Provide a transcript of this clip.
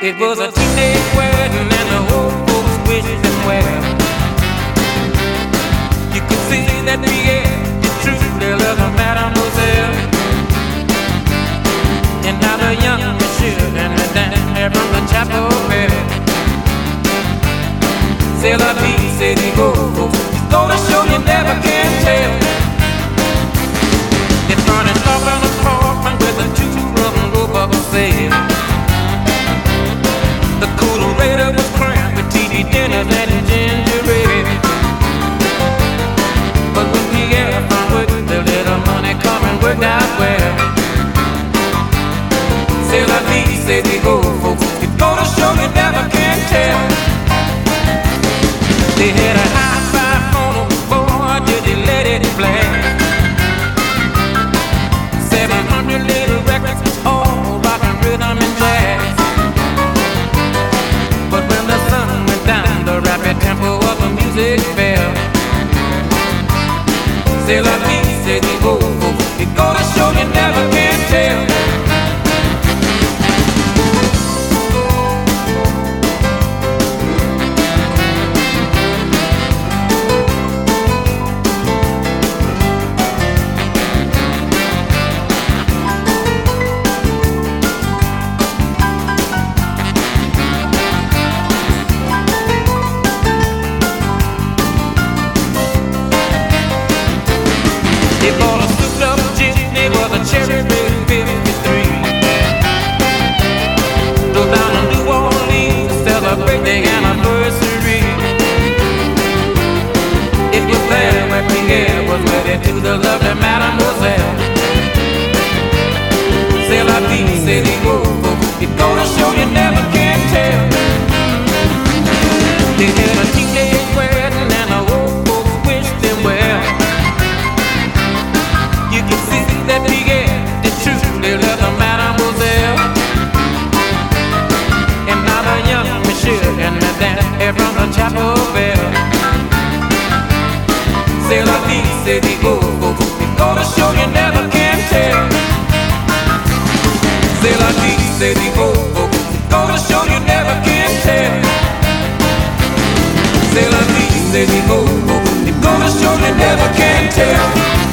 It was a teenage wedding and the old folks wished them well. You could see that Pierre truly loved Mademoiselle. And now the young monsieur and the dame from the chapel bell. C'est la vie, c'est the go. It's gonna show you never can tell. The coolerator was crammed with TV dinners and ginger ale. But when Pierre found work, the little money coming worked out well. C'est la vie, c'est the go, folks. It's gonna show you La vie, c'est the go, it gonna show you never The go. It's gonna show you never can tell. They had a wedding and the old folks wished them well. You can see that Pierre did truly love the Mademoiselle. And now the young and are from the chapel bell. The gonna show you La vie, c'est the go, it's gonna show you never can tell. C'est la vie, c'est the go, it's gonna show you never can